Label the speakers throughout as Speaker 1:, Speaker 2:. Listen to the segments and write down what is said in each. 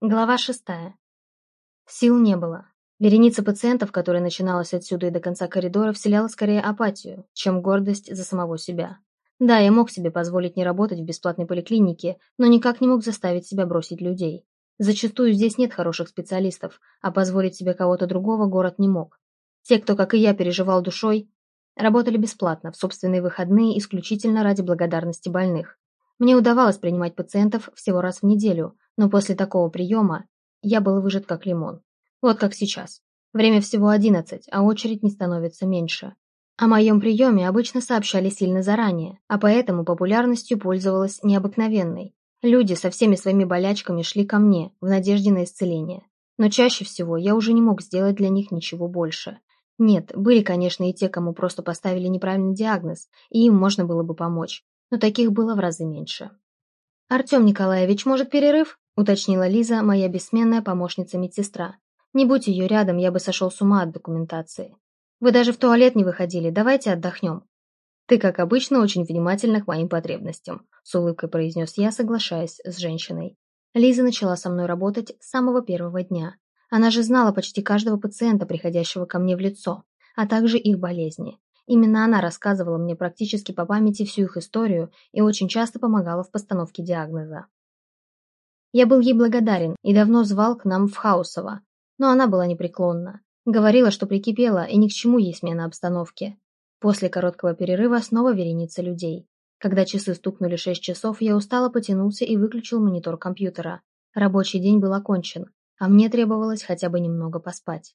Speaker 1: Глава шестая. Сил не было. Вереница пациентов, которая начиналась отсюда и до конца коридора, вселяла скорее апатию, чем гордость за самого себя. Да, я мог себе позволить не работать в бесплатной поликлинике, но никак не мог заставить себя бросить людей. Зачастую здесь нет хороших специалистов, а позволить себе кого-то другого город не мог. Те, кто, как и я, переживал душой, работали бесплатно, в собственные выходные, исключительно ради благодарности больных. Мне удавалось принимать пациентов всего раз в неделю, но после такого приема я был выжат как лимон. Вот как сейчас. Время всего одиннадцать, а очередь не становится меньше. О моем приеме обычно сообщали сильно заранее, а поэтому популярностью пользовалась необыкновенной. Люди со всеми своими болячками шли ко мне в надежде на исцеление. Но чаще всего я уже не мог сделать для них ничего больше. Нет, были, конечно, и те, кому просто поставили неправильный диагноз, и им можно было бы помочь, но таких было в разы меньше. «Артем Николаевич, может, перерыв?» Уточнила Лиза, моя бессменная помощница-медсестра. Не будь ее рядом, я бы сошел с ума от документации. Вы даже в туалет не выходили, давайте отдохнем. Ты, как обычно, очень внимательна к моим потребностям, с улыбкой произнес я, соглашаясь с женщиной. Лиза начала со мной работать с самого первого дня. Она же знала почти каждого пациента, приходящего ко мне в лицо, а также их болезни. Именно она рассказывала мне практически по памяти всю их историю и очень часто помогала в постановке диагноза. Я был ей благодарен и давно звал к нам в Хаусово, но она была непреклонна. Говорила, что прикипела, и ни к чему ей смена обстановки. После короткого перерыва снова вереница людей. Когда часы стукнули шесть часов, я устало потянулся и выключил монитор компьютера. Рабочий день был окончен, а мне требовалось хотя бы немного поспать.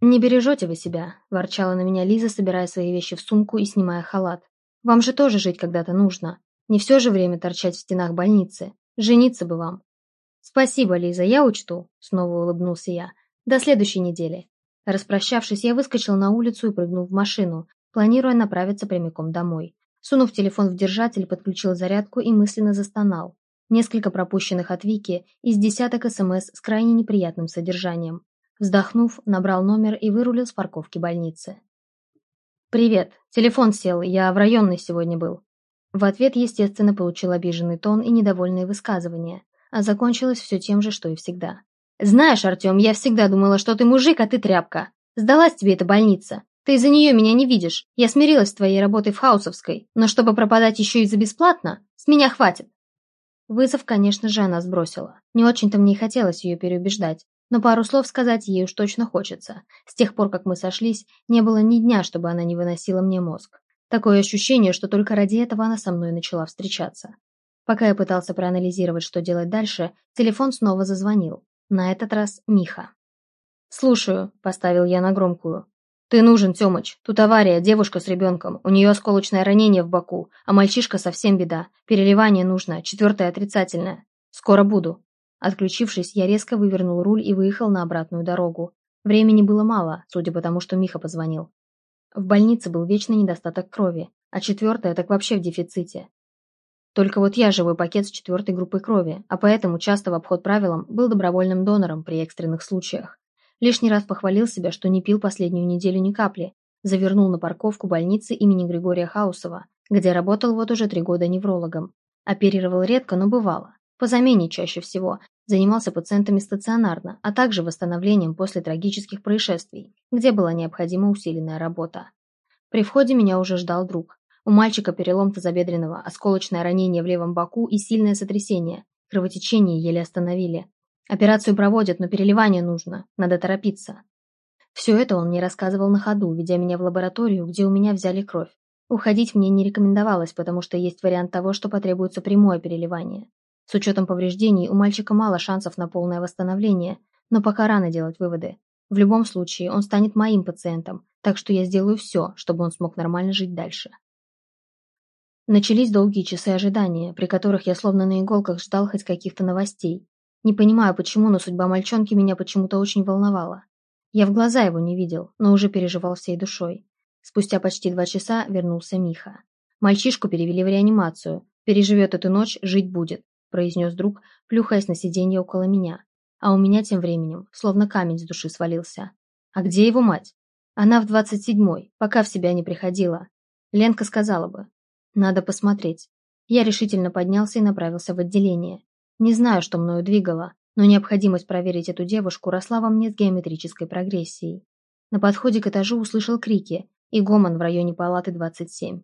Speaker 1: «Не бережете вы себя», – ворчала на меня Лиза, собирая свои вещи в сумку и снимая халат. «Вам же тоже жить когда-то нужно. Не все же время торчать в стенах больницы. Жениться бы вам. «Спасибо, Лиза, я учту», — снова улыбнулся я. «До следующей недели». Распрощавшись, я выскочил на улицу и прыгнул в машину, планируя направиться прямиком домой. Сунув телефон в держатель, подключил зарядку и мысленно застонал. Несколько пропущенных от Вики из десяток СМС с крайне неприятным содержанием. Вздохнув, набрал номер и вырулил с парковки больницы. «Привет. Телефон сел, я в районной сегодня был». В ответ, естественно, получил обиженный тон и недовольные высказывания а закончилось все тем же, что и всегда. «Знаешь, Артем, я всегда думала, что ты мужик, а ты тряпка. Сдалась тебе эта больница. Ты из-за нее меня не видишь. Я смирилась с твоей работой в Хаусовской, но чтобы пропадать еще и за бесплатно, с меня хватит». Вызов, конечно же, она сбросила. Не очень-то мне и хотелось ее переубеждать, но пару слов сказать ей уж точно хочется. С тех пор, как мы сошлись, не было ни дня, чтобы она не выносила мне мозг. Такое ощущение, что только ради этого она со мной начала встречаться. Пока я пытался проанализировать, что делать дальше, телефон снова зазвонил. На этот раз Миха. «Слушаю», — поставил я на громкую. «Ты нужен, Тёмыч. Тут авария, девушка с ребенком. У нее осколочное ранение в боку, а мальчишка совсем беда. Переливание нужно, четвертое отрицательное. Скоро буду». Отключившись, я резко вывернул руль и выехал на обратную дорогу. Времени было мало, судя по тому, что Миха позвонил. В больнице был вечный недостаток крови, а четвертое так вообще в дефиците. Только вот я живой пакет с четвертой группой крови, а поэтому часто в обход правилам был добровольным донором при экстренных случаях. Лишний раз похвалил себя, что не пил последнюю неделю ни капли. Завернул на парковку больницы имени Григория Хаусова, где работал вот уже три года неврологом. Оперировал редко, но бывало. По замене чаще всего. Занимался пациентами стационарно, а также восстановлением после трагических происшествий, где была необходима усиленная работа. При входе меня уже ждал друг. У мальчика перелом тазобедренного, осколочное ранение в левом боку и сильное сотрясение. Кровотечение еле остановили. Операцию проводят, но переливание нужно. Надо торопиться. Все это он мне рассказывал на ходу, ведя меня в лабораторию, где у меня взяли кровь. Уходить мне не рекомендовалось, потому что есть вариант того, что потребуется прямое переливание. С учетом повреждений у мальчика мало шансов на полное восстановление, но пока рано делать выводы. В любом случае, он станет моим пациентом, так что я сделаю все, чтобы он смог нормально жить дальше. Начались долгие часы ожидания, при которых я словно на иголках ждал хоть каких-то новостей. Не понимаю почему, но судьба мальчонки меня почему-то очень волновала. Я в глаза его не видел, но уже переживал всей душой. Спустя почти два часа вернулся Миха. Мальчишку перевели в реанимацию. Переживет эту ночь, жить будет, произнес друг, плюхаясь на сиденье около меня. А у меня тем временем словно камень с души свалился. А где его мать? Она в двадцать седьмой, пока в себя не приходила. Ленка сказала бы, надо посмотреть. Я решительно поднялся и направился в отделение. Не знаю, что мною двигало, Но необходимость проверить эту девушку росла во мне с геометрической прогрессией. На подходе к этажу услышал крики и гомон в районе палаты 27.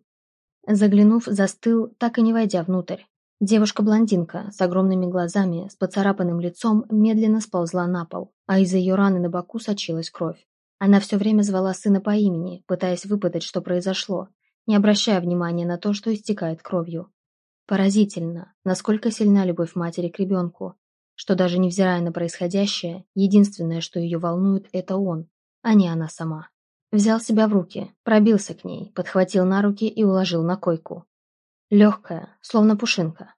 Speaker 1: Заглянув, застыл, так и не войдя внутрь. Девушка-блондинка с огромными глазами, с поцарапанным лицом, медленно сползла на пол, а из ее раны на боку сочилась кровь. Она все время звала сына по имени, пытаясь выпытать, что произошло, не обращая внимания на то, что истекает кровью. Поразительно, насколько сильна любовь матери к ребенку, что даже невзирая на происходящее, единственное, что ее волнует, это он, а не она сама. Взял себя в руки, пробился к ней, подхватил на руки и уложил на койку. Легкая, словно пушинка.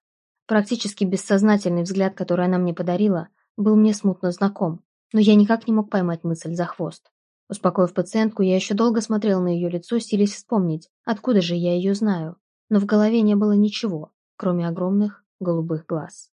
Speaker 1: Практически бессознательный взгляд, который она мне подарила, был мне смутно знаком, но я никак не мог поймать мысль за хвост. Успокоив пациентку, я еще долго смотрел на ее лицо, силясь вспомнить, откуда же я ее знаю, но в голове не было ничего, кроме огромных голубых глаз.